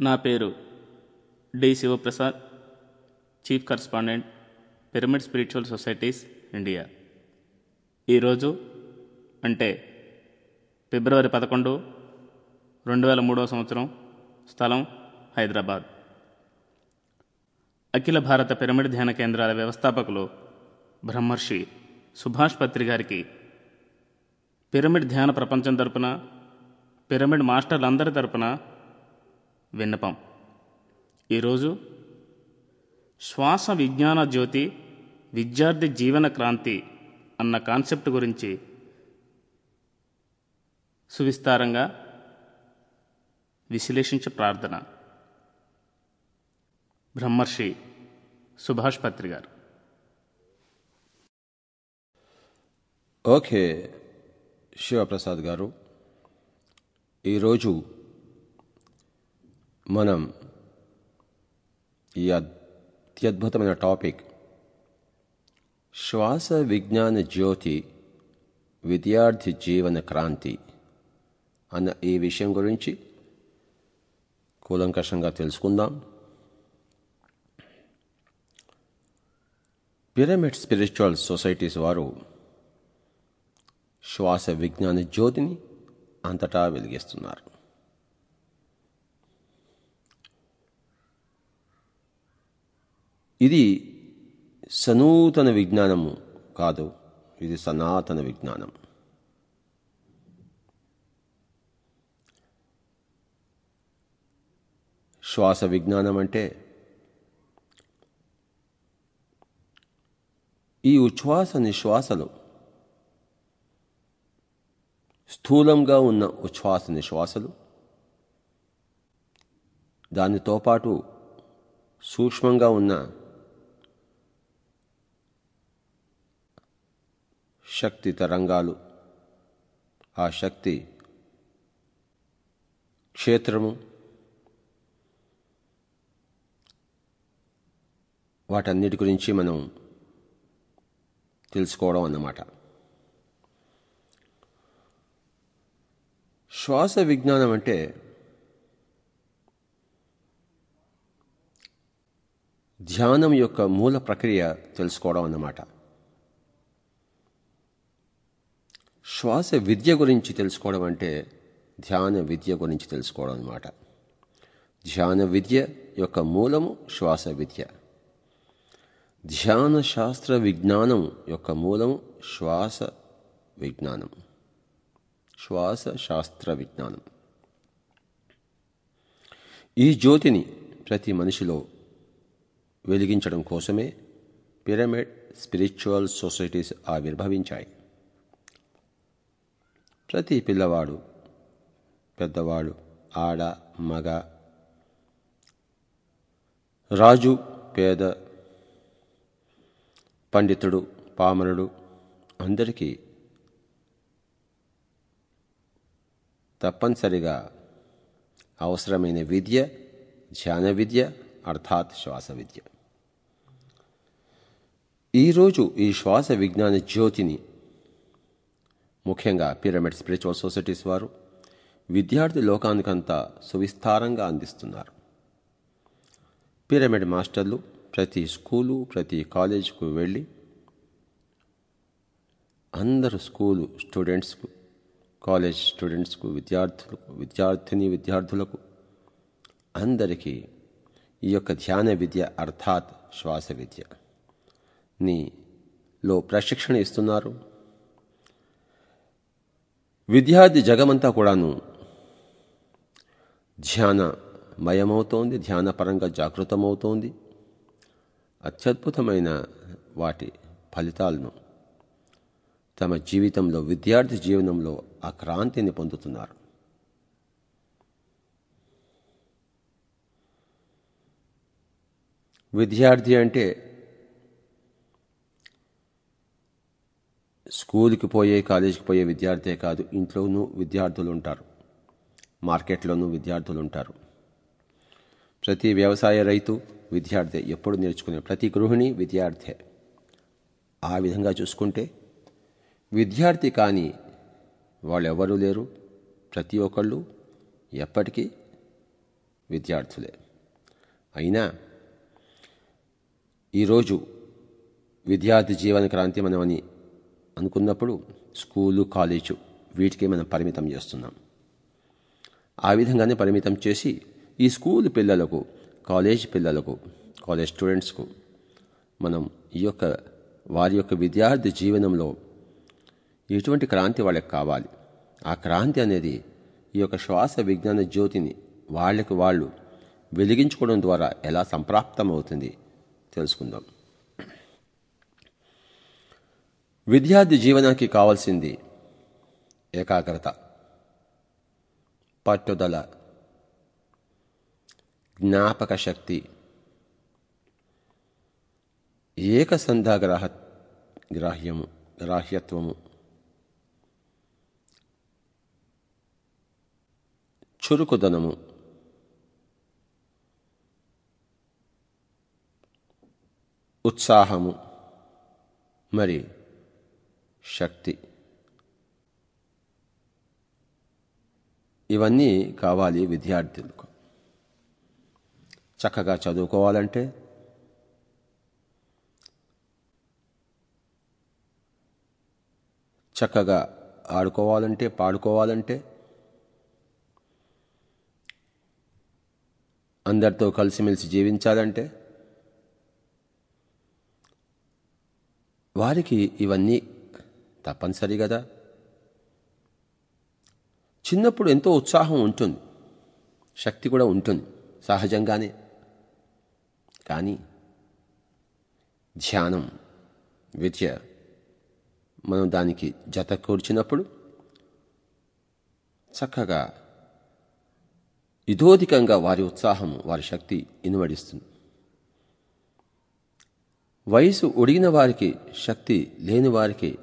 నా పేరు D Sivaprasad chief correspondent Pyramid Spiritual Societies India. ఈరోజు అంటే ఫిబ్రవరి పదకొండు రెండు వేల మూడవ సంవత్సరం స్థలం హైదరాబాద్. అఖిల భారత పిరమిడ్ ధ్యాన కేంద్రాల వ్యవస్థాపకులు బ్రహ్మర్షి సుభాష్ పత్రి గారికి పిరమిడ్ ధ్యాన ప్రపంచం తరపున పిరమిడ్ మాస్టర్లందరి తరపున విన్నపం. ఈరోజు శ్వాస విజ్ఞాన జ్యోతి విద్యార్థి జీవన క్రాంతి అన్న కాన్సెప్ట్ గురించి సువిస్తారంగా విశ్లేషించే ప్రార్థన. బ్రహ్మర్షి సుభాష్ పత్రి గారు. ఓకే శివప్రసాద్ గారు. ఈరోజు మనం ఈ అత్యద్భుతమైన టాపిక్ శ్వాస విజ్ఞాన జ్యోతి విద్యార్థి జీవన క్రాంతి అన్న ఈ విషయం గురించి కూలంకషంగా తెలుసుకుందాం. పిరమిడ్ స్పిరిచువల్ సొసైటీస్ వారు శ్వాస విజ్ఞాన జ్యోతిని అంతటా వెలిగిస్తున్నారు. ఇది సనూతన విజ్ఞానము కాదు ఇది సనాతన విజ్ఞానం. శ్వాస విజ్ఞానం అంటే ఈ ఉచ్ఛ్వాస నిశ్వాసలు స్థూలంగా ఉన్న ఉచ్ఛ్వాస నిశ్వాసలు దానితో పాటు సూక్ష్మంగా ఉన్న శక్తి తరంగాలు. ఆ శక్తి క్షేత్రము. వాటన్నిటి గురించి మనం తెలుసుకోవడం అన్నమాట. శ్వాస విజ్ఞానం అంటే ధ్యానం యొక్క మూల ప్రక్రియ తెలుసుకోవడం అన్నమాట. శ్వాస విద్య గురించి తెలుసుకోవడం అంటే ధ్యాన విద్య గురించి తెలుసుకోవడం అన్నమాట. ధ్యాన విద్య యొక్క మూలము శ్వాస విద్య. ధ్యాన శాస్త్ర విజ్ఞానం యొక్క మూలము శ్వాస విజ్ఞానం. శ్వాస శాస్త్ర విజ్ఞానం. ఈ జ్యోతిని ప్రతి మనిషిలో వెలిగించడం కోసమే పిరమిడ్ స్పిరిచువల్ సొసైటీస్ ఆవిర్భవించాయి. ప్రతి పిల్లవాడు పెద్దవాడు ఆడ మగ రాజు పేద పండితుడు పామరుడు అందరికీ తప్పనిసరిగా అవసరమైన విద్య ధ్యాన విద్య అర్థాత్ శ్వాస విద్య. ఈరోజు ఈ శ్వాస విజ్ఞాన జ్యోతిని ముఖ్యంగా పిరమిడ్ స్పిరిచువల్ సొసైటీస్ వారు విద్యార్థి లోకానికంతా సువిస్తారంగా అందిస్తున్నారు. పిరమిడ్ మాస్టర్లు ప్రతి స్కూలు ప్రతి కాలేజ్కు వెళ్ళి అందరు స్కూలు స్టూడెంట్స్కు కాలేజ్ స్టూడెంట్స్కు విద్యార్థులకు విద్యార్థిని విద్యార్థులకు అందరికీ ఈ యొక్క ధ్యాన విద్య అర్థాత్ శ్వాస విద్య. నీలో ప్రశిక్షణ ఇస్తున్నారు. విద్యార్థి జగమంతా కూడాను ధ్యానమయమవుతోంది ధ్యానపరంగా జాగృతమవుతోంది. అత్యద్భుతమైన వాటి ఫలితాలను తమ జీవితంలో విద్యార్థి జీవనంలో ఆ క్రాంతిని పొందుతున్నారు. విద్యార్థి అంటే స్కూల్కి పోయే కాలేజీకి పోయే విద్యార్థే కాదు ఇంట్లోనూ విద్యార్థులు ఉంటారు మార్కెట్లోనూ విద్యార్థులు ఉంటారు ప్రతి వ్యవసాయ రైతు విద్యార్థి ఎప్పుడు నేర్చుకునే ప్రతి గృహిణి విద్యార్థే. ఆ విధంగా చూసుకుంటే విద్యార్థి కానీ వాళ్ళెవరూ లేరు. ప్రతి ఒక్కళ్ళు ఎప్పటికీ విద్యార్థులే. అయినా ఈరోజు విద్యార్థి జీవన క్రాంతి మనమని అనుకున్నప్పుడు స్కూలు కాలేజు వీటికి మనం పరిమితం చేస్తున్నాం. ఆ విధంగానే పరిమితం చేసి ఈ స్కూల్ పిల్లలకు కాలేజ్ పిల్లలకు కాలేజ్ స్టూడెంట్స్కు మనం ఈ యొక్క వారి యొక్క విద్యార్థి జీవనంలో ఎటువంటి క్రాంతి వాళ్ళకి కావాలి. ఆ క్రాంతి అనేది ఈ యొక్క శ్వాస విజ్ఞాన జ్యోతిని వాళ్ళకి వాళ్ళు వెలిగించుకోవడం ద్వారా ఎలా సంప్రాప్తం అవుతుంది తెలుసుకుందాం. విద్యార్థి జీవనానికి కావాల్సింది ఏకాగ్రత. పట్టుదల. జ్ఞాపక శక్తి. ఏకసంధాగ్రాహ గ్రాహ్యము గ్రాహ్యత్వము. చురుకుదనము. ఉత్సాహము. మరి శక్తి. ఇవన్నీ కావాలి విద్యార్థులకు. చక్కగా చదువుకోవాలంటే చక్కగా ఆడుకోవాలంటే పాడుకోవాలంటే అందరితో కలిసిమెలిసి జీవించాలంటే వారికి ఇవన్నీ తప్పనిసరి కదా చిన్నప్పుడు ఎంతో ఉత్సాహం ఉంటుంది. శక్తి కూడా ఉంటుంది సహజంగానే. కానీ ధ్యానం విద్య మనం దానికి జత కూర్చినప్పుడు చక్కగా ఇదోధికంగా వారి ఉత్సాహం వారి శక్తి ఇనువడిస్తుంది వయసు ఒడిగిన వారికి శక్తి లేని వారికి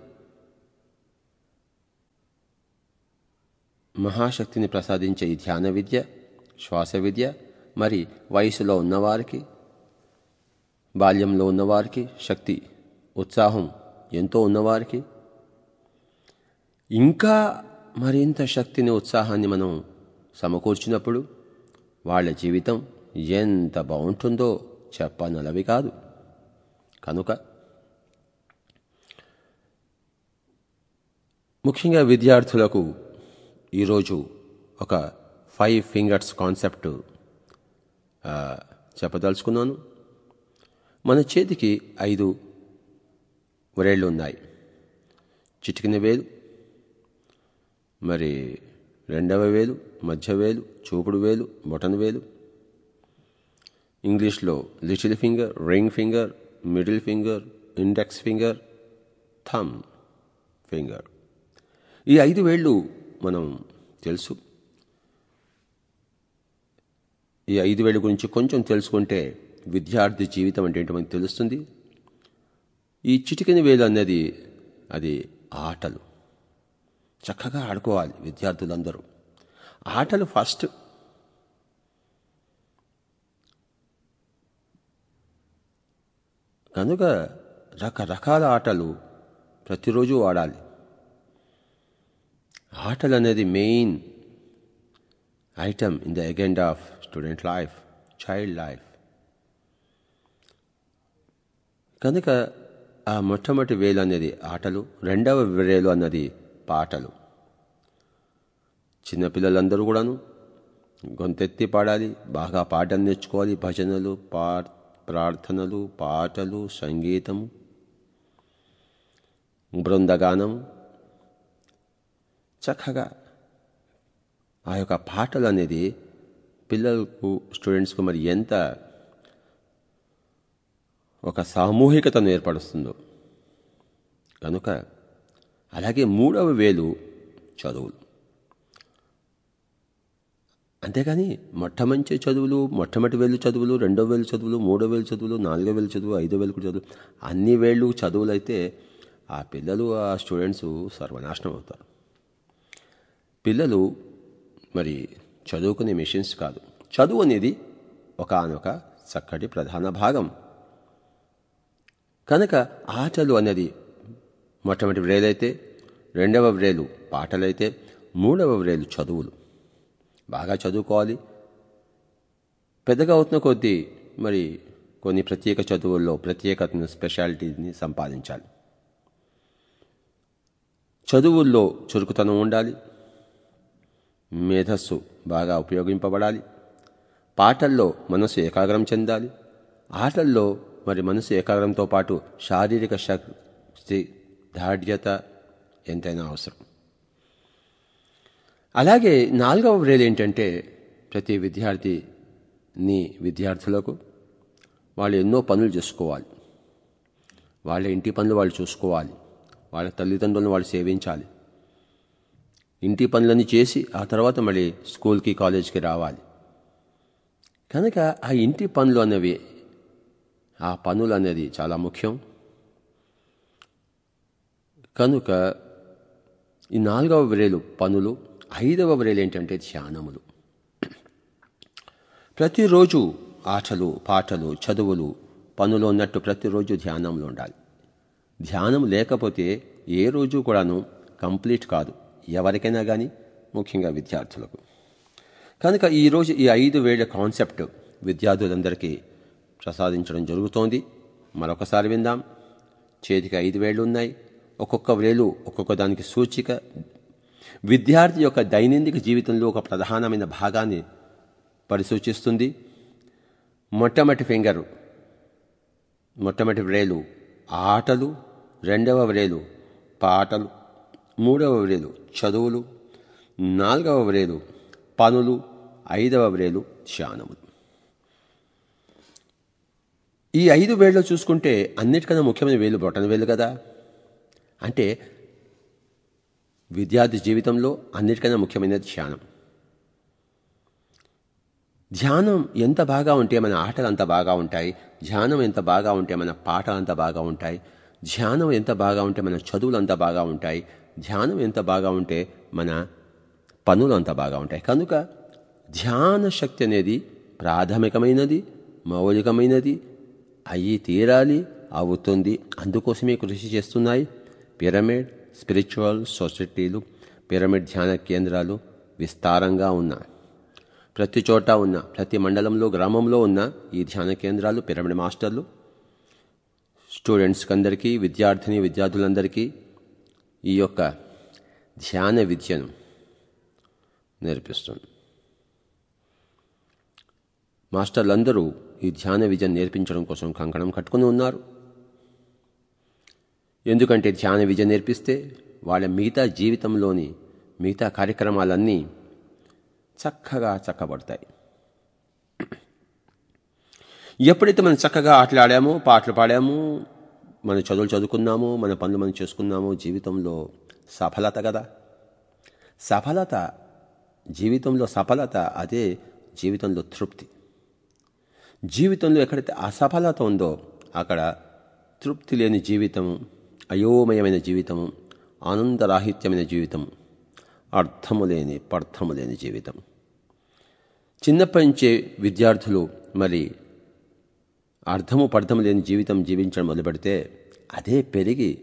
మహాశక్తిని ప్రసాదించే ఈ ధ్యాన విద్య శ్వాస విద్య మరి వయసులో ఉన్నవారికి బాల్యంలో ఉన్నవారికి శక్తి ఉత్సాహం ఎంతో ఉన్నవారికి ఇంకా మరింత శక్తిని ఉత్సాహాన్ని మనం సమకూర్చినప్పుడు వాళ్ళ జీవితం ఎంత బాగుంటుందో చెప్పనలవి కాదు. కనుక ముఖ్యంగా విద్యార్థులకు ఈరోజు ఒక ఫైవ్ ఫింగర్స్ కాన్సెప్ట్ చెప్పదలుచుకున్నాను. మన చేతికి ఐదు వ్రేళ్ళు ఉన్నాయి. చిటికిన వేలు మరి రెండవ వేలు మధ్య వేలు చూపుడు వేలు బొటన్ వేలు. ఇంగ్లీష్లో little finger ring finger middle finger index finger thumb finger. ఈ ఐదు వేళ్ళు మనం తెలుసు. ఈ ఐదు వేల గురించి కొంచెం తెలుసుకుంటే విద్యార్థి జీవితం అంటే ఏంటో మనకు తెలుస్తుంది. ఈ చిటికిన వేలు అనేది అది ఆటలు. చక్కగా ఆడుకోవాలి విద్యార్థులందరూ. ఆటలు ఫస్ట్. కనుక రకరకాల ఆటలు ప్రతిరోజు ఆడాలి. ఆటలు అనేది main item in the agenda of student life child life. కనుక ఆ మొట్టమొదటి వేలు అనేది ఆటలు రెండవ వేలు అన్నది పాటలు. చిన్నపిల్లలందరూ కూడాను గొంతెత్తి పాడాలి బాగా పాటలు నేర్చుకోవాలి భజనలు పా ప్రార్థనలు పాటలు సంగీతం బృందగానం చక్కగా ఆ యొక్క పాటలు అనేది పిల్లలకు స్టూడెంట్స్కు మరి ఎంత ఒక సామూహికతను ఏర్పరుస్తుందో. కనుక అలాగే మూడవ వేలు చదువులు. అంతేగాని మొట్టమంచి చదువులు మొట్టమొదటి వేలు చదువులు రెండో వేలు చదువులు మూడో వేలు చదువులు నాలుగో వేలు చదువు ఐదో వేలు చదువు అన్ని వేళ్ళు చదువులు అయితే ఆ పిల్లలు ఆ స్టూడెంట్స్ సర్వనాశనం అవుతారు. పిల్లలు మరి చదువుకునే మిషన్స్ కాదు. చదువు అనేది ఒకనొక చక్కటి ప్రధాన భాగం. కనుక ఆటలు అనేది మొట్టమొదటి వ్రేలైతే రెండవ వ్రేలు పాటలైతే మూడవ వ్రేలు చదువులు. బాగా చదువుకోవాలి. పెద్దగా అవుతున్న కొద్దీ మరి కొన్ని ప్రత్యేక చదువుల్లో ప్రత్యేకతను స్పెషాలిటీని సంపాదించాలి. చదువుల్లో చురుకుతనం ఉండాలి. మేధస్సు బాగా ఉపయోగింపబడాలి. పాటల్లో మనసు ఏకాగ్రం చెందాలి. ఆటల్లో మరి మనసు ఏకాగ్రంతో పాటు శారీరక శక్తి దాఢ్యత ఎంతైనా అవసరం. అలాగే నాలుగవ వ్రేలు ఏంటంటే ప్రతి విద్యార్థిని విద్యార్థులకు వాళ్ళు ఎన్నో పనులు చేసుకోవాలి. వాళ్ళ ఇంటి పనులు వాళ్ళు చూసుకోవాలి. వాళ్ళ తల్లిదండ్రులను వాళ్ళు సేవించాలి. ఇంటి పనులన్నీ చేసి ఆ తర్వాత మళ్ళీ స్కూల్కి కాలేజ్కి రావాలి. కనుక ఆ ఇంటి పనులు అనేవి ఆ పనులు అనేది చాలా ముఖ్యం. కనుక ఈ నాలుగవ వ్రేలు పనులు ఐదవ వ్రేలు ఏంటంటే ధ్యానములు. ప్రతిరోజు ఆటలు పాటలు చదువులు పనులు ఉన్నట్టు ప్రతిరోజు ధ్యానంలో ఉండాలి. ధ్యానం లేకపోతే ఏ రోజు కూడాను కంప్లీట్ కాదు. ఎవరికైనా కానీ ముఖ్యంగా విద్యార్థులకు. కనుక ఈరోజు ఈ ఐదు వేల కాన్సెప్ట్ విద్యార్థులందరికీ ప్రసాదించడం జరుగుతోంది. మరొకసారి విందాం. చేతికి ఐదు వేళ్ళు ఉన్నాయి. ఒక్కొక్క వేలు ఒక్కొక్క దానికి సూచిక. విద్యార్థి యొక్క దైనందిక జీవితంలో ఒక ప్రధానమైన భాగాన్ని పరిసూచిస్తుంది మొట్టమొదటి ఫింగర్. మొట్టమొదటి వ్రేలు. ఆటలు. రెండవ వ్రేలు. పాటలు. మూడవ వ్రేలు చదువులు నాలుగవ వ్రేలు పనులు ఐదవ వ్రేలు ధ్యానములు ఈ ఐదు వేళ్ళు చూసుకుంటే అన్నిటికన్నా ముఖ్యమైన వేలు బొటన వేలు కదా? అంటే విద్యార్థి జీవితంలో అన్నిటికన్నా ముఖ్యమైన ధ్యానం. ధ్యానం ఎంత బాగా ఉంటే మన ఆటలు అంత బాగా ఉంటాయి ధ్యానం ఎంత బాగా ఉంటే మన పాటలు అంత బాగా ఉంటాయి ధ్యానం ఎంత బాగా ఉంటే మన చదువులు అంత బాగా ఉంటాయి ధ్యానం ఎంత బాగా ఉంటే మన పనులు అంత బాగా ఉంటాయి. కనుక ధ్యాన శక్తి అనేది ప్రాథమికమైనది మౌలికమైనది అయ్యి తీరాలి అవుతుంది. అందుకోసమే కృషి చేస్తున్నాయి పిరమిడ్ స్పిరిచువల్ సొసైటీలు పిరమిడ్ ధ్యాన కేంద్రాలు విస్తారంగా ఉన్నాయి. ప్రతి చోట ఉన్న ప్రతి మండలంలో గ్రామంలో ఉన్న ఈ ధ్యాన కేంద్రాలు పిరమిడ్ మాస్టర్లు స్టూడెంట్స్కి అందరికీ విద్యార్థిని విద్యార్థులందరికీ ఈ యొక్క ధ్యాన విద్యను నేర్పిస్తుంది. మాస్టర్లందరూ ఈ ధ్యాన విద్యను నేర్పించడం కోసం కంకణం కట్టుకుని ఉన్నారు. ఎందుకంటే ధ్యాన విద్య నేర్పిస్తే వాళ్ళ మిగతా జీవితంలోని మిగతా కార్యక్రమాలన్నీ చక్కగా చక్కబడతాయి. ఎప్పుడైతే మనం చక్కగా ఆటలాడామో పాటలు పాడామో మన చదువులు చదువుకున్నాము మన పనులు మనం చేసుకున్నాము జీవితంలో సఫలత కదా? సఫలత జీవితంలో సఫలత అదే జీవితంలో తృప్తి. జీవితంలో ఎక్కడైతే అసఫలత ఉందో అక్కడ తృప్తి లేని జీవితము అయోమయమైన జీవితము ఆనందరాహిత్యమైన జీవితము అర్థము లేని పర్థము లేని జీవితం. చిన్నప్పటి నుంచే విద్యార్థులు మరి అర్థము పర్థము లేని జీవితం జీవించడం మొదలుపెడితే అదే పెరిగి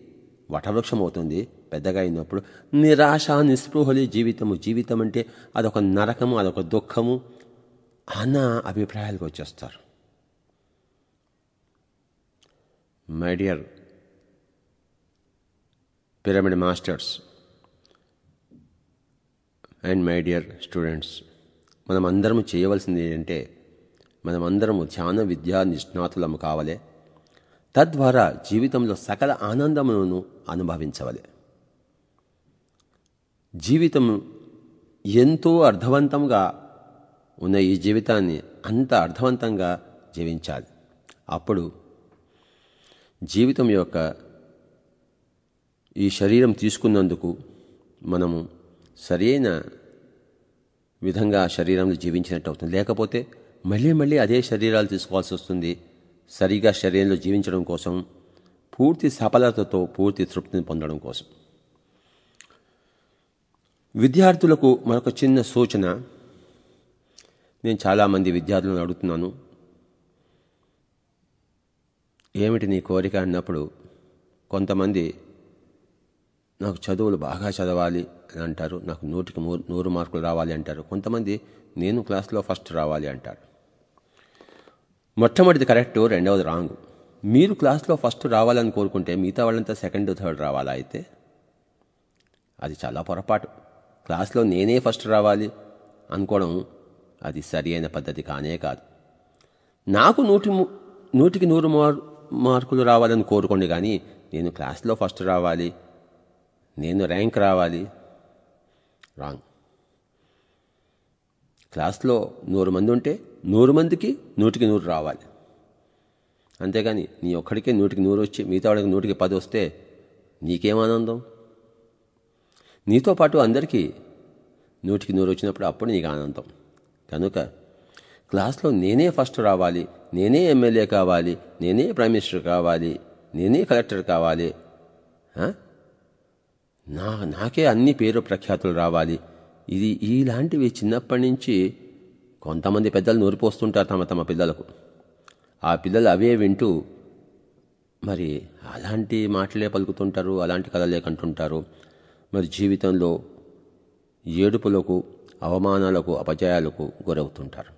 వటవృక్షం అవుతుంది పెద్దగా అయినప్పుడు నిరాశ నిస్పృహలి జీవితము. జీవితం అంటే అదొక నరకము అదొక దుఃఖము. అన్న అభిప్రాయాలకు వచ్చేస్తారు. My dear pyramid masters and my dear students మనం అందరం చేయవలసింది ఏంటంటే మనమందరము ధ్యాన విద్యా నిష్ణాతులము కావాలి. తద్వారా జీవితంలో సకల ఆనందమును అనుభవించవలే. జీవితం ఎంతో అర్థవంతంగా ఉన్న ఈ జీవితాన్ని అంత అర్థవంతంగా జీవించాలి. అప్పుడు జీవితం యొక్క ఈ శరీరం తీసుకున్నందుకు మనము సరైన విధంగా శరీరంలో జీవించినట్టు అవుతుంది. లేకపోతే మళ్ళీ మళ్ళీ అదే శరీరాలు తీసుకోవాల్సి వస్తుంది. సరిగా శరీరంలో జీవించడం కోసం పూర్తి సఫలతతో పూర్తి తృప్తిని పొందడం కోసం. విద్యార్థులకు మరొక చిన్న సూచన. నేను చాలామంది విద్యార్థులను అడుగుతున్నాను. ఏమిటి నీ కోరిక అన్నప్పుడు కొంతమంది నాకు చదువులు బాగా చదవాలి అని అంటారు. నాకు నూటికి నూరు మార్కులు రావాలి అంటారు. కొంతమంది నేను క్లాస్లో ఫస్ట్ రావాలి అంటారు. మొట్టమొదటిది కరెక్ట్ రెండవది రాంగ్. మీరు క్లాస్లో ఫస్ట్ రావాలని కోరుకుంటే మిగతా వాళ్ళంతా సెకండ్ థర్డ్ రావాలా అయితే? అది చాలా పొరపాటు. క్లాస్లో నేనే ఫస్ట్ రావాలి అనుకోవడం అది సరి అయిన పద్ధతి కానే కాదు. నాకు నూటి నూటికి నూరు మార్ మార్కులు రావాలని కోరుకోండి కానీ నేను క్లాస్లో ఫస్ట్ రావాలి నేను ర్యాంక్ రావాలి. రాంగ్. క్లాస్లో నూరు మంది ఉంటే నూరు మందికి నూటికి నూరు రావాలి. అంతేగాని నీ ఒక్కడికే నూటికి నూరు వచ్చి మిగతా వాడికి నూటికి పది వస్తే నీకేం ఆనందం? నీతో పాటు అందరికీ నూటికి నూరు వచ్చినప్పుడు అప్పుడు నీకు ఆనందం. కనుక క్లాస్లో నేనే ఫస్ట్ రావాలి నేనే ఎమ్మెల్యే కావాలి నేనే ప్రైమ్ మినిస్టర్ కావాలి నేనే కలెక్టర్ కావాలి నా నాకే అన్ని పేరు ప్రఖ్యాతులు రావాలి. ఇది ఇలాంటివి చిన్నప్పటి నుంచి కొంతమంది పెద్దలు నూరిపోస్తుంటారు తమ తమ పిల్లలకు. ఆ పిల్లలు అవే వింటూ మరి అలాంటి మాటలే పలుకుతుంటారు అలాంటి కథలే కంటుంటారు. మరి జీవితంలో ఏడుపులకు అవమానాలకు అపజయాలకు గురవుతుంటారు.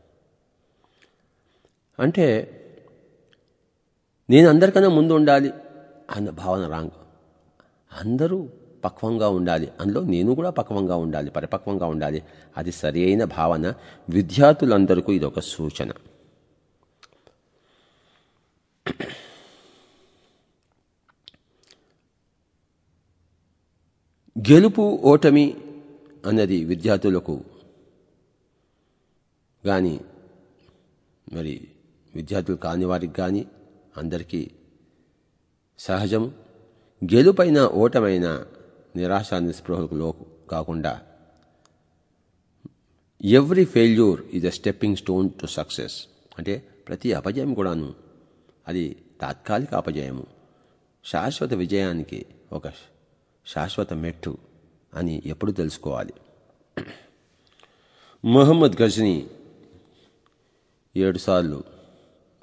అంటే నేను అందరికన్నా ముందు ఉండాలి అన్న భావన రాంగ్. అందరూ పక్వంగా ఉండాలి. అందులో నేను కూడా పక్వంగా ఉండాలి పరిపక్వంగా ఉండాలి. అది సరి అయిన భావన. విద్యార్థులందరికీ ఇది ఒక సూచన. గెలుపు ఓటమి అన్నది విద్యార్థులకు కానీ మరి విద్యార్థులు కాని వారికి కానీ అందరికీ సహజం. గెలుపైన ఓటమైనా నిరాశ నిస్పృహలకు లో కాకుండా every failure is a stepping stone to success అంటే ప్రతి అపజయం కూడాను అది తాత్కాలిక అపజయము. శాశ్వత విజయానికి ఒక శాశ్వత మెట్టు అని ఎప్పుడు తెలుసుకోవాలి? మొహమ్మద్ గజ్ని ఏడుసార్లు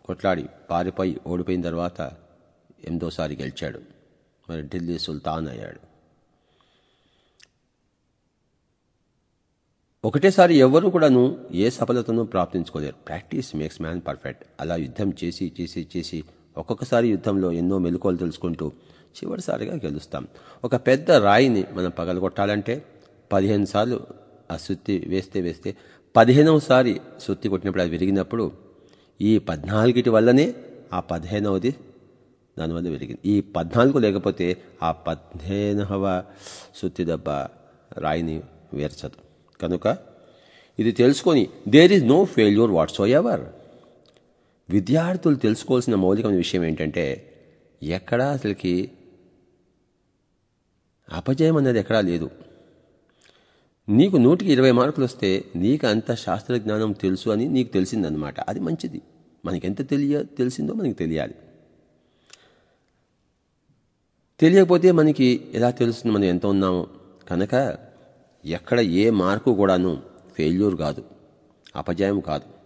కొట్లాడి పారిపోయి ఓడిపోయిన తర్వాత ఎనిమిదోసారి గెలిచాడు. మరి ఢిల్లీ సుల్తాన్ అయ్యాడు. ఒకటేసారి ఎవరు కూడాను ఏ సఫలతను ప్రాప్తించుకోలేరు. Practice makes man perfect. అలా యుద్ధం చేసి చేసి చేసి ఒక్కొక్కసారి యుద్ధంలో ఎన్నో మెలకువలు తెలుసుకుంటూ చివరిసారిగా గెలుస్తాం. ఒక పెద్ద రాయిని మనం పగలగొట్టాలంటే పదిహేను సార్లు ఆ సుత్తి వేస్తే వేస్తే పదిహేనవసారి సుత్తి కొట్టినప్పుడు అది విరిగినప్పుడు ఈ పద్నాలుగిటి వల్లనే ఆ పదిహేనవది దానివల్ల విరిగింది. ఈ పద్నాలుగు లేకపోతే ఆ పదిహేనవ సుత్తి దెబ్బ రాయిని వేర్చదు. కనుక ఇది తెలుసుకొని there is no failure whatsoever విద్యార్థులు తెలుసుకోవాల్సిన మౌలికమైన విషయం ఏంటంటే ఎక్కడా అసలుకి అపజయం అనేది ఎక్కడా లేదు. నీకు నూటికి ఇరవై మార్కులు వస్తే నీకు అంత శాస్త్రజ్ఞానం తెలుసు అని నీకు తెలిసిందనమాట అది మంచిది. మనకెంత తెలియ తెలిసిందో మనకి తెలియాలి. తెలియకపోతే మనకి ఎలా తెలుస్తుంది? మనం ఎంత ఉన్నామో? కనుక ఎక్కడ ఏ మార్కు కూడాను ఫెయిల్యూర్ కాదు అపజయం కాదు.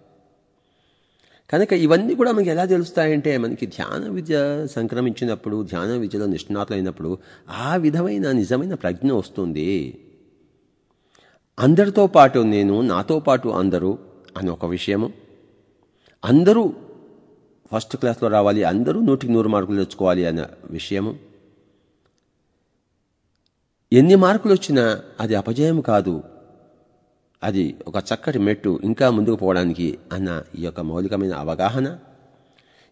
కనుక ఇవన్నీ కూడా మనకి ఎలా తెలుస్తాయంటే మనకి ధ్యాన విద్య సంక్రమించినప్పుడు ధ్యాన విద్యలో నిష్ణాతులైనప్పుడు ఆ విధమైన నిజమైన ప్రజ్ఞ వస్తుంది. అందరితో పాటు నేను నాతో పాటు అందరూ అని ఒక విషయము. అందరూ ఫస్ట్ క్లాస్లో రావాలి అందరూ నూటికి నూరు మార్కులు తెచ్చుకోవాలి అన్న విషయము. ఎన్ని మార్కులు వచ్చినా అది అపజయం కాదు. అది ఒక చక్కటి మెట్టు ఇంకా ముందుకు పోవడానికి అన్న ఈ యొక్క మౌలికమైన అవగాహన.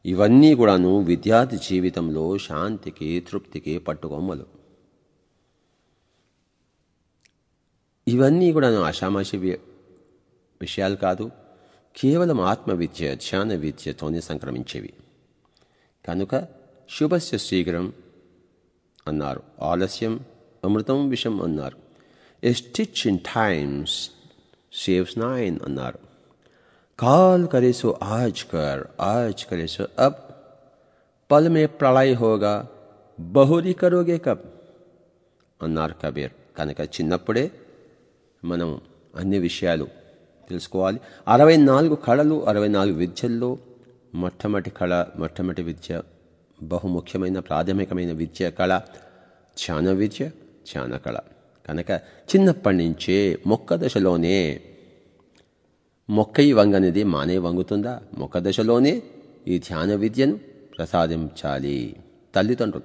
ఇవన్నీ కూడాను విద్యార్థి జీవితంలో శాంతికి తృప్తికి పట్టుకొమ్మలు. ఇవన్నీ కూడాను ఆషామాషి విషయాలు కాదు. కేవలం ఆత్మ విద్య ధ్యాన విద్యతోనే సంక్రమించేవి. కనుక శుభస్య శీఘ్రం అన్నారు. ఆలస్యం అమృతం విషం అన్నారు. A stitch in times saves nine అన్నారు. కాల్ కరేసో ఆజ్ కర్ ఆజ్ కరేసో అప్ పల్ మే ప్రళయ్ హోగా బహురి కరోగే కబ్ అన్నారు కబీర్. కనుక చిన్నప్పుడే మనం అన్ని విషయాలు తెలుసుకోవాలి. అరవై నాలుగు కళలు అరవై నాలుగు విద్యల్లో మొట్టమొదటి కళ మొట్టమొదటి విద్య బహుముఖ్యమైన ప్రాథమికమైన విద్య కళ ధ్యాన విద్య. ధ్యాన కళ కనుక చిన్నప్పటి నుంచే మొక్క దశలోనే మొక్కయి వంగనిది మానే వంగుతుందా? మొక్క దశలోనే ఈ ధ్యాన విద్యను ప్రసాదించాలి. తల్లిదండ్రులు.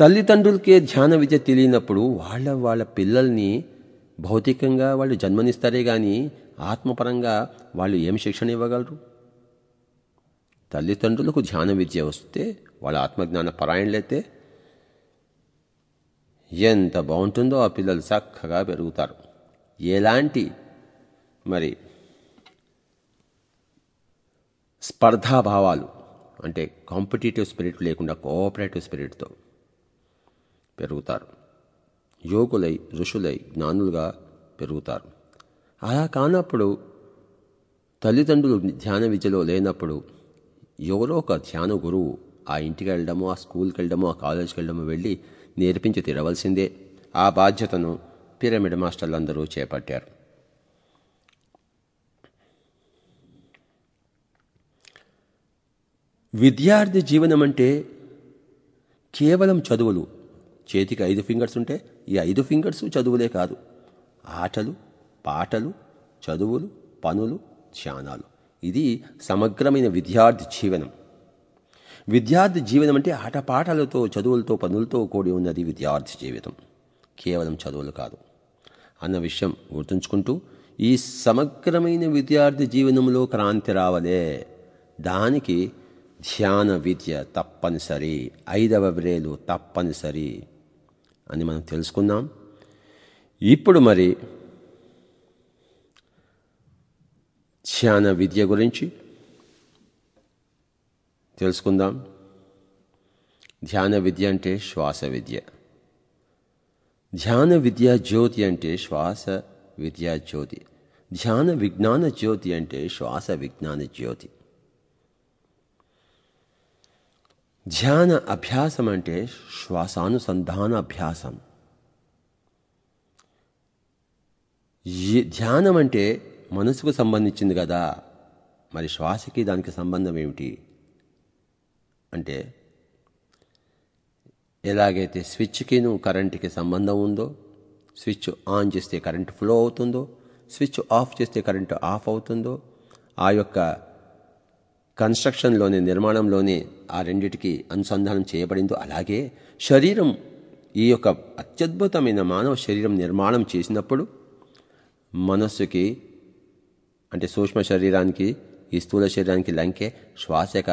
తల్లిదండ్రులకే ధ్యాన విద్య తెలియనప్పుడు వాళ్ళ వాళ్ళ పిల్లల్ని భౌతికంగా వాళ్ళు జన్మనిస్తారే కానీ ఆత్మపరంగా వాళ్ళు ఏం శిక్షణ ఇవ్వగలరు? తల్లిదండ్రులకు ధ్యాన విద్య వస్తే వాళ్ళ ఆత్మజ్ఞాన పరాయణలైతే ఎంత బాగుంటుందో ఆ పిల్లలు చక్కగా పెరుగుతారు. ఎలాంటి మరి స్పర్ధాభావాలు అంటే కాంపిటేటివ్ స్పిరిట్ లేకుండా కోఆపరేటివ్ స్పిరిట్తో పెరుగుతారు. యోగులై ఋషులై జ్ఞానులుగా పెరుగుతారు. అలా కానప్పుడు తల్లిదండ్రులు ధ్యాన విద్యలో లేనప్పుడు ఎవరో ఒక ధ్యాన గురువు ఆ ఇంటికి వెళ్ళడమో ఆ స్కూల్కి వెళ్ళడమో ఆ కాలేజ్కి వెళ్ళడమో వెళ్ళి నేర్పించి తీరవలసిందే. ఆ బాధ్యతను పిరమిడ్ మాస్టర్లందరూ చేపట్టారు. విద్యార్థి జీవనం అంటే కేవలం చదువులు. చేతికి ఐదు ఫింగర్స్ ఉంటే ఈ ఐదు ఫింగర్స్ చదువులే కాదు. ఆటలు పాటలు చదువులు పనులు ధ్యానాలు. ఇది సమగ్రమైన విద్యార్థి జీవనం. విద్యార్థి జీవనం అంటే ఆటపాటలతో చదువులతో పనులతో కూడి ఉన్నది విద్యార్థి జీవితం. కేవలం చదువులు కాదు. అన్న విషయం గుర్తుంచుకుంటూ ఈ సమగ్రమైన విద్యార్థి జీవనంలో క్రాంతి రావలే. దానికి ధ్యాన విద్య తప్పనిసరి ఐదవ వ్రేలు తప్పనిసరి అని మనం తెలుసుకున్నాం ఇప్పుడు మరి ధ్యాన విద్య గురించి తెలుసుకుందాం. ధ్యాన విద్య అంటే శ్వాస విద్య. ధ్యాన విద్యా జ్యోతి అంటే శ్వాస విద్యా జ్యోతి. ధ్యాన విజ్ఞాన జ్యోతి అంటే శ్వాస విజ్ఞాన జ్యోతి. ధ్యాన అభ్యాసం అంటే శ్వాసానుసంధాన అభ్యాసం. ధ్యానం అంటే మనసుకు సంబంధించింది కదా. మరి శ్వాసకి దానికి సంబంధం ఏమిటి? అంటే ఎలాగైతే స్విచ్కిను కరెంట్కి సంబంధం ఉందో స్విచ్ ఆన్ చేస్తే కరెంట్ ఫ్లో అవుతుందో స్విచ్ ఆఫ్ చేస్తే కరెంట్ ఆఫ్ అవుతుందో ఆ యొక్క కన్స్ట్రక్షన్లోనే నిర్మాణంలోనే ఆ రెండిటికి అనుసంధానం చేయబడిందో అలాగే శరీరం ఈ యొక్క అత్యద్భుతమైన మానవ శరీరం నిర్మాణం చేసినప్పుడు మనస్సుకి అంటే సూక్ష్మ శరీరానికి ఈ స్థూల శరీరానికి లంకే శ్వాసక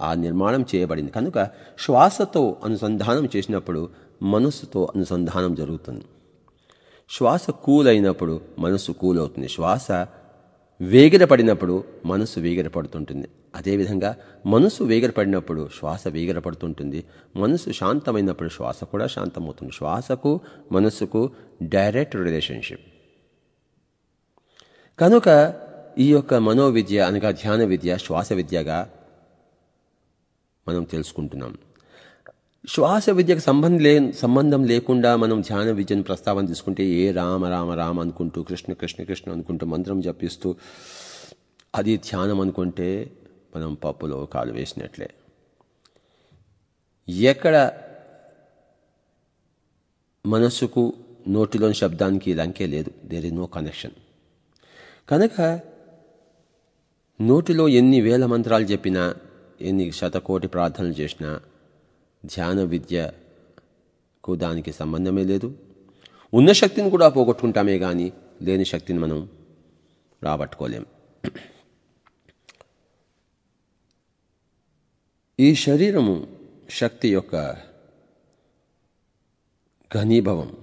ఆ నిర్మాణం చేయబడింది. కనుక శ్వాసతో అనుసంధానం చేసినప్పుడు మనస్సుతో అనుసంధానం జరుగుతుంది. శ్వాస కూల్ అయినప్పుడు మనస్సు కూల్ అవుతుంది శ్వాస వేగిరపడినప్పుడు మనస్సు వేగిరపడుతుంటుంది. అదేవిధంగా మనసు వేగిరపడినప్పుడు శ్వాస వేగిరపడుతుంటుంది. మనసు శాంతమైనప్పుడు శ్వాస కూడా శాంతమవుతుంది. శ్వాసకు మనసుకు డైరెక్ట్ రిలేషన్షిప్. కనుక ఈ యొక్క మనోవిద్య అనగా ధ్యాన విద్య శ్వాస విద్యగా మనం తెలుసుకుంటున్నాం. శ్వాస విద్యకు సంబంధం లే సంబంధం లేకుండా మనం ధ్యాన విద్యను ప్రస్తావన తీసుకుంటే ఏ రామ రామ రామ అనుకుంటూ కృష్ణ కృష్ణ కృష్ణ అనుకుంటూ మంత్రం జపిస్తూ అది ధ్యానం అనుకుంటే మనం పప్పులో కాలు వేసినట్లే. ఎక్కడ మనస్సుకు నోటిలోని శబ్దానికి లంకే లేదు. దేర్ ఇస్ నో కనెక్షన్ కనుక నోటిలో ఎన్ని వేల మంత్రాలు చెప్పినా ఎన్ని శతకోటి ప్రార్థనలు చేసినా ధ్యాన విద్యకు దానికి సంబంధమే లేదు. ఉన్న శక్తిని కూడా పోగొట్టుకుంటామే కానీ లేని శక్తిని మనం రాబట్టుకోలేం. ఈ శరీరము శక్తి యొక్క ఘనీభవం.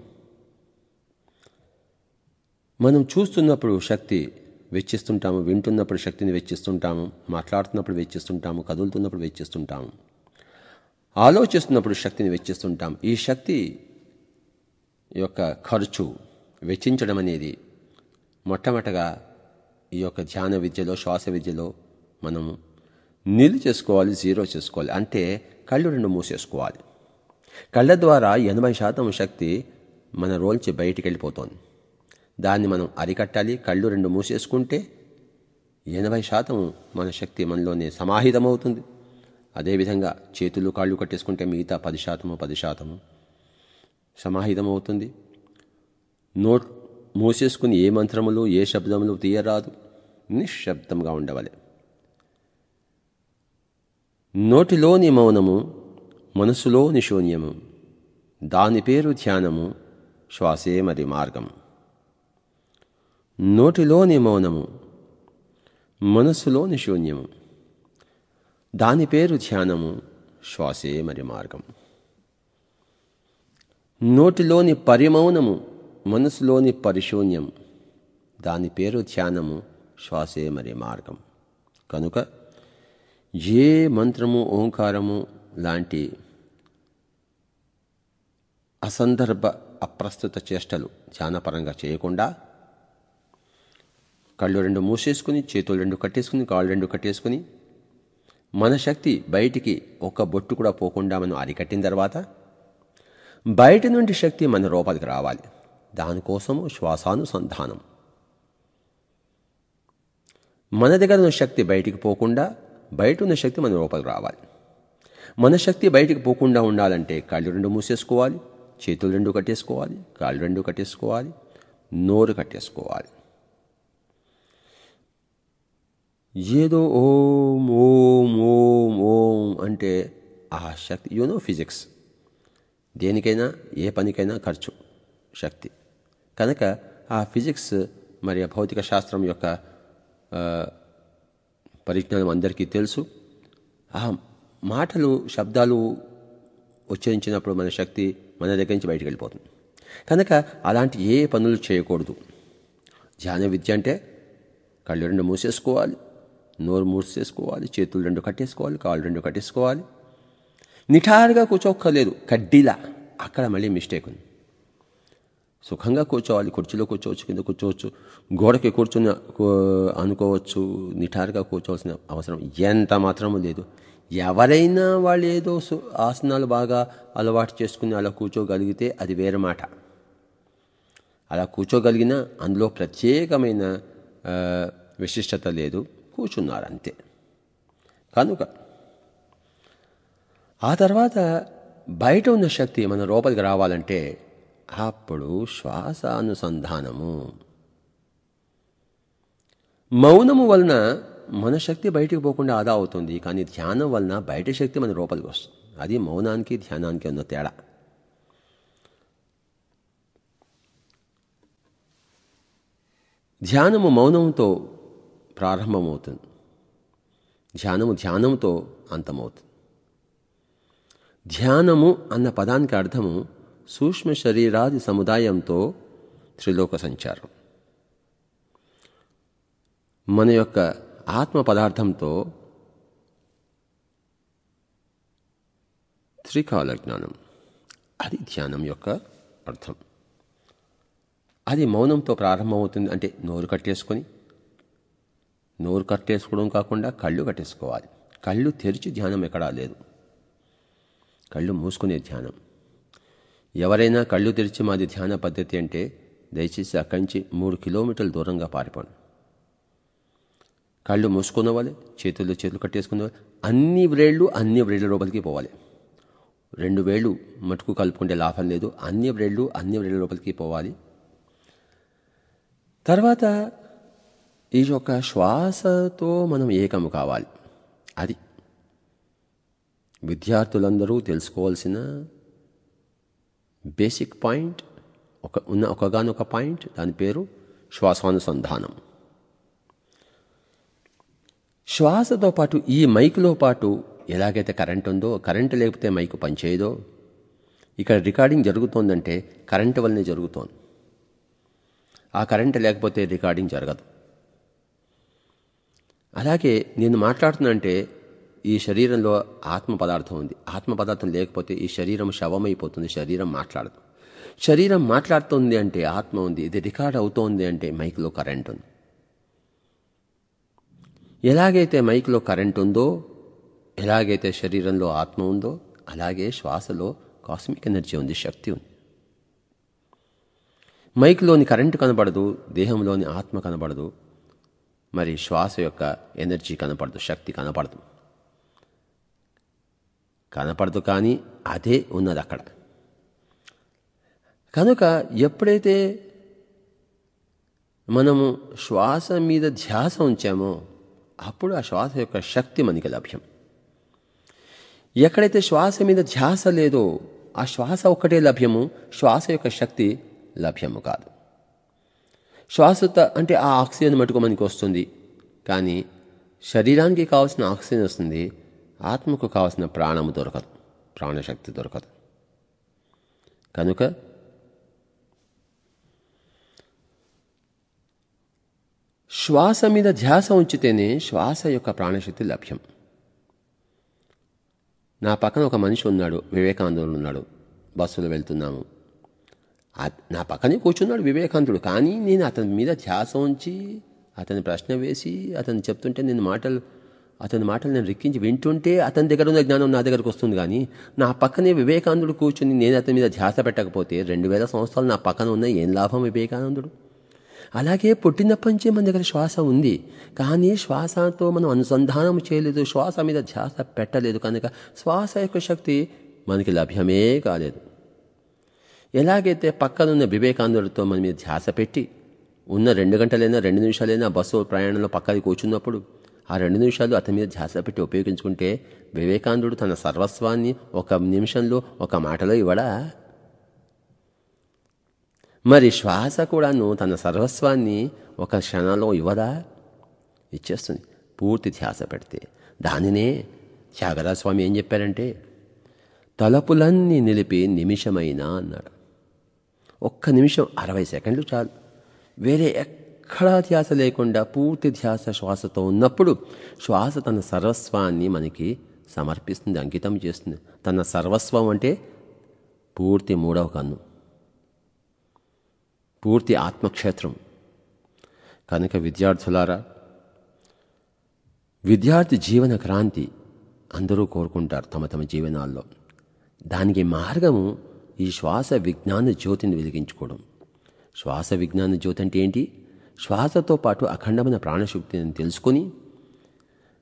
మనం చూస్తున్నప్పుడు శక్తి వెచ్చిస్తుంటాము వింటున్నప్పుడు శక్తిని వెచ్చిస్తుంటాము మాట్లాడుతున్నప్పుడు వెచ్చిస్తుంటాము కదులుతున్నప్పుడు వెచ్చిస్తుంటాము. ఆలోచిస్తున్నప్పుడు శక్తిని వెచ్చిస్తుంటాం ఈ శక్తి యొక్క ఖర్చు వెచ్చించడం అనేది మొట్టమొదటగా ఈ యొక్క ధ్యాన విద్యలో శ్వాస విద్యలో మనము నిలు చేసుకోవాలి జీరో చేసుకోవాలి. అంటే కళ్ళు రెండు మూసేసుకోవాలి. కళ్ళ ద్వారా ఎనభై శాతం శక్తి మన రోల్చి బయటికి వెళ్ళిపోతుంది. దాన్ని మనం అరికట్టాలి కళ్ళు రెండు మూసేసుకుంటే ఎనభై శాతం మన శక్తి మనలోనే సమాహితమవుతుంది. అదేవిధంగా చేతులు కాళ్ళు కట్టేసుకుంటే మిగతా పది శాతము పది శాతము సమాహితమవుతుంది. నోట్ మూసేసుకుని ఏ మంత్రములు ఏ శబ్దములు తీయరాదు నిశ్శబ్దంగా ఉండవాలి. నోటిలోని మౌనము మనసులోని శూన్యము దాని పేరు ధ్యానము శ్వాసే మరి మార్గం నోటిలోని మౌనము మనస్సులోని శూన్యము. దాని పేరు ధ్యానము శ్వాసే మరి మార్గం. నోటిలోని పరిమౌనము మనసులోని పరిశూన్యం. దాని పేరు ధ్యానము శ్వాసే మరి మార్గం. కనుక ఏ మంత్రము ఓంకారము లాంటి అసందర్భ అప్రస్తుత చేష్టలు ధ్యానపరంగా చేయకుండా కళ్ళు రెండు మూసేసుకుని చేతులు రెండు కట్టేసుకుని కాళ్ళు రెండు కట్టేసుకుని మన శక్తి బయటికి ఒక బొట్టు కూడా పోకుండా మనం అరికట్టిన తర్వాత బయట నుండి శక్తి మన రూపానికి రావాలి. దానికోసము శ్వాసానుసంధానం. మన దగ్గర ఉన్న శక్తి బయటికి పోకుండా బయట ఉన్న శక్తి మన లోపలికి రావాలి. మన శక్తి బయటికి పోకుండా ఉండాలంటే కళ్ళు రెండు మూసేసుకోవాలి చేతులు రెండు కట్టేసుకోవాలి కాళ్ళు రెండు కట్టేసుకోవాలి నోరు కట్టేసుకోవాలి. ఏదో ఓం ఓం ఓం ఓం అంటే ఆ శక్తి. యూనో ఫిజిక్స్ దేనికైనా ఏ పనికైనా ఖర్చు శక్తి. కనుక ఆ ఫిజిక్స్ మరి భౌతిక శాస్త్రం యొక్క పరిజ్ఞానం అందరికీ తెలుసు. ఆ మాటలు శబ్దాలు ఉచ్చరించినప్పుడు మన శక్తి మన దగ్గర నుంచి బయటకు వెళ్ళిపోతుంది. కనుక అలాంటి ఏ పనులు చేయకూడదు. ధ్యాన విద్య అంటే కళ్ళు రెండు మూసేసుకోవాలి. నోరు మూసేసుకోవాలి చేతులు రెండు కట్టేసుకోవాలి కాళ్ళు రెండు కట్టేసుకోవాలి. నిఠారుగా కూర్చోక్కర్లేదు కడ్డీలా. అక్కడ మళ్ళీ మిస్టేక్ ఉంది. సుఖంగా కూర్చోవాలి కుర్చీలో కూర్చోవచ్చు కింద కూర్చోవచ్చు గోడకి కూర్చుని అనుకోవచ్చు నిఠారుగా కూర్చోవలసిన అవసరం ఎంత మాత్రము లేదు. ఎవరైనా వాళ్ళు ఏదో ఆసనాలు బాగా అలవాటు చేసుకుని అలా కూర్చోగలిగితే అది వేరే మాట. అలా కూర్చోగలిగినా అందులో ప్రత్యేకమైన విశిష్టత లేదు. కూర్చున్నారంతే. కనుక ఆ తర్వాత బయట ఉన్న శక్తి మన లోపలికి రావాలంటే అప్పుడు శ్వాస అనుసంధానము మౌనము వలన మన శక్తి బయటికి పోకుండా ఆదా అవుతుంది కానీ ధ్యానం వలన బయట శక్తి మన లోపలికి వస్తుంది. అది మౌనానికి ధ్యానానికి ఉన్న తేడా. ధ్యానము మౌనంతో ప్రారంభమవుతుంది. ధ్యానము ధ్యానంతో అంతమవుతుంది. ధ్యానము అన్న పదానికి అర్థము సూక్ష్మ శరీరాది సముదాయంతో త్రిలోక సంచారం. మన యొక్క ఆత్మ పదార్థంతో త్రికాల జ్ఞానం. అది ధ్యానం యొక్క అర్థం. అది మౌనంతో ప్రారంభమవుతుంది అంటే నోరు కట్టేసుకొని నోరు కట్టేసుకోవడం కాకుండా కళ్ళు కట్టేసుకోవాలి. కళ్ళు తెరిచి ధ్యానం ఎక్కడా లేదు. కళ్ళు మూసుకునే ధ్యానం. ఎవరైనా కళ్ళు తెరిచి మాది ధ్యాన పద్ధతి అంటే దయచేసి అక్కడి నుంచి మూడు కిలోమీటర్ల దూరంగా పారిపోండి. కళ్ళు మూసుకున్న వాళ్ళే చేతుల్లో చేతులు కట్టేసుకున్న వాళ్ళు అన్ని వ్రేళ్ళు అన్ని వ్రేళ్ళ లోపలికి పోవాలి. రెండు వేళ్ళు మటుకు కలుపుకుంటే లాభం లేదు. అన్ని వ్రేళ్ళు అన్ని వ్రేళ్ళ లోపలికి పోవాలి. తర్వాత ఈ యొక్క శ్వాసతో మనం ఏకము కావాలి. అది. విద్యార్థులందరూ తెలుసుకోవాల్సిన బేసిక్ పాయింట్ ఒక ఉన్న ఒకగానొక పాయింట్ దాని పేరు శ్వాసానుసంధానం. శ్వాసతో పాటు ఈ మైక్లో పాటు ఎలాగైతే కరెంట్ ఉందో కరెంటు లేకపోతే మైక్ పనిచేయదో ఇక్కడ రికార్డింగ్ జరుగుతోందంటే కరెంటు వల్లనే జరుగుతోంది. ఆ కరెంటు లేకపోతే రికార్డింగ్ జరగదు. అలాగే నేను మాట్లాడుతున్నంటే ఈ శరీరంలో ఆత్మ పదార్థం ఉంది. ఆత్మ పదార్థం లేకపోతే ఈ శరీరం శవమైపోతుంది శరీరం మాట్లాడదు. శరీరం మాట్లాడుతుంది అంటే ఆత్మ ఉంది ఇది రికార్డ్ అవుతోంది అంటే మైక్లో కరెంట్ ఉంది. ఎలాగైతే మైక్లో కరెంట్ ఉందో ఎలాగైతే శరీరంలో ఆత్మ ఉందో అలాగే శ్వాసలో కాస్మిక్ ఎనర్జీ ఉంది శక్తి ఉంది. మైక్లోని కరెంటు కనబడదు దేహంలోని ఆత్మ కనబడదు మరి శ్వాస యొక్క ఎనర్జీ కనపడదు శక్తి కనపడదు. కనపడదు కానీ అదే ఉన్నది అక్కడ. కనుక ఎప్పుడైతే మనము శ్వాస మీద ధ్యాస ఉంచామో అప్పుడు ఆ శ్వాస యొక్క శక్తి మనకి లభ్యం. ఎక్కడైతే శ్వాస మీద ధ్యాస లేదో ఆ శ్వాస ఒక్కటే లభ్యము శ్వాస యొక్క శక్తి లభ్యము కాదు. శ్వాసత అంటే ఆ ఆక్సిజన్ మటుకు మనకి వస్తుంది. కానీ శరీరానికి కావాల్సిన ఆక్సిజన్ వస్తుంది. ఆత్మకు కావాల్సిన ప్రాణము దొరకదు. ప్రాణశక్తి దొరకదు. కనుక శ్వాస మీద ధ్యాస ఉంచితేనే శ్వాస యొక్క ప్రాణశక్తి లభ్యం. నా పక్కన ఒక మనిషి ఉన్నాడు వివేకానందుడు ఉన్నాడు. బస్సులో వెళ్తున్నాము. నా పక్కనే కూర్చున్నాడు వివేకాంతుడు. కానీ నేను అతని మీద ధ్యాస ఉంచి అతని ప్రశ్న వేసి అతను చెప్తుంటే నేను మాటలు అతని మాటలు నేను రిక్కించి వింటుంటే అతని దగ్గర ఉన్న జ్ఞానం నా దగ్గరకు వస్తుంది. కానీ నా పక్కనే వివేకానందుడు కూర్చుని నేను అతని మీద ధ్యాస పెట్టకపోతే రెండు వేల సంవత్సరాలు నా పక్కన ఉన్న ఏం లాభం వివేకానందుడు? అలాగే పుట్టినప్పటి నుంచే మన దగ్గర శ్వాస ఉంది. కానీ శ్వాసతో మనం అనుసంధానం చేయలేదు. శ్వాస మీద ధ్యాస పెట్టలేదు. కనుక శ్వాస యొక్క శక్తి మనకి లభ్యమే కాలేదు. ఎలాగైతే పక్కనున్న వివేకానందుడితో మన మీద ధ్యాస పెట్టి ఉన్న రెండు గంటలైనా రెండు నిమిషాలైనా బస్సు ప్రయాణంలో పక్కకి కూర్చున్నప్పుడు ఆ రెండు నిమిషాలు అతని మీద ధ్యాస పెట్టి ఉపయోగించుకుంటే వివేకానందుడు తన సర్వస్వాన్ని ఒక నిమిషంలో ఒక మాటలో ఇవ్వడా? మరి శ్వాస కూడాను తన సర్వస్వాన్ని ఒక క్షణంలో ఇవ్వదా? ఇచ్చేస్తుంది. పూర్తి ధ్యాస పెడితే. దానినే త్యాగరాజస్వామి ఏం చెప్పారంటే తలపులన్నీ నిలిపి నిమిషమైనా అన్నాడు. ఒక్క నిమిషం అరవై సెకండ్లు చాలు. వేరే ఎక్కడా ధ్యాస లేకుండా పూర్తి ధ్యాస శ్వాసతో ఉన్నప్పుడు శ్వాస తన సర్వస్వాన్ని మనకి సమర్పిస్తుంది అంకితం చేస్తుంది. తన సర్వస్వం అంటే పూర్తి మూడవ కన్ను. పూర్తి ఆత్మక్షేత్రం. కనుక విద్యార్థులారా విద్యార్థి జీవన క్రాంతి అందరూ కోరుకుంటారు తమ తమ జీవనాల్లో. దానికి మార్గము ఈ శ్వాస విజ్ఞాన జ్యోతిని వెలిగించుకోవడం. శ్వాస విజ్ఞాన జ్యోతి అంటే ఏంటి? శ్వాసతో పాటు అఖండమైన ప్రాణశక్తిని తెలుసుకొని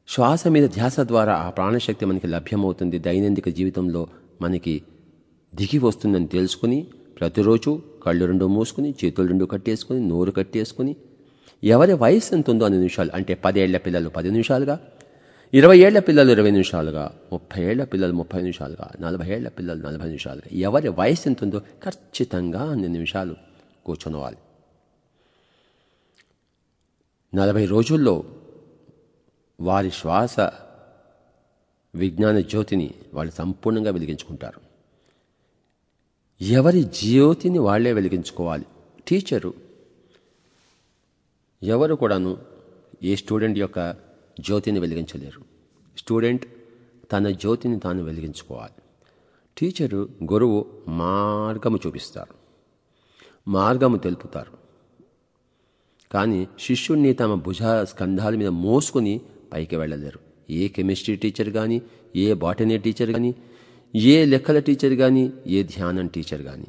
శ్వాస మీద ధ్యాస ద్వారా ఆ ప్రాణశక్తి మనకి లభ్యమవుతుంది. దైనందిక జీవితంలో మనకి దిగి వస్తుందని తెలుసుకుని ప్రతిరోజు కళ్ళు రెండు మూసుకుని చేతులు రెండు కట్టేసుకుని నోరు కట్టేసుకుని ఎవరి వయసు ఎంత ఉందో అన్ని నిమిషాలు అంటే పదేళ్ళ పిల్లలు పది నిమిషాలుగా ఇరవై ఏళ్ళ పిల్లలు ఇరవై నిమిషాలుగా ముప్పై ఏళ్ళ పిల్లలు ముప్పై నిమిషాలుగా నలభై ఏళ్ళ పిల్లలు నలభై నిమిషాలుగా. ఎవరి వయసు ఎంత ఉందో ఖచ్చితంగా అన్ని నిమిషాలు కూర్చునవాలి. నలభై రోజుల్లో వారి శ్వాస విజ్ఞాన జ్యోతిని వాళ్ళు సంపూర్ణంగా వెలిగించుకుంటారు. ఎవరి జ్యోతిని వాళ్ళే వెలిగించుకోవాలి. టీచరు ఎవరు కూడాను ఏ స్టూడెంట్ యొక్క జ్యోతిని వెలిగించలేరు. స్టూడెంట్ తన జ్యోతిని తాను వెలిగించుకోవాలి. టీచరు గురువు మార్గము చూపిస్తారు. మార్గము తెలుపుతారు. కానీ శిష్యుణ్ణి తమ భుజ స్కంధాల మీద మోసుకుని పైకి వెళ్ళలేరు. ఏ కెమిస్ట్రీ టీచర్ కానీ ఏ బాటనీ టీచర్ కానీ ఏ లెక్కల టీచర్ కానీ ఏ ధ్యానం టీచర్ కానీ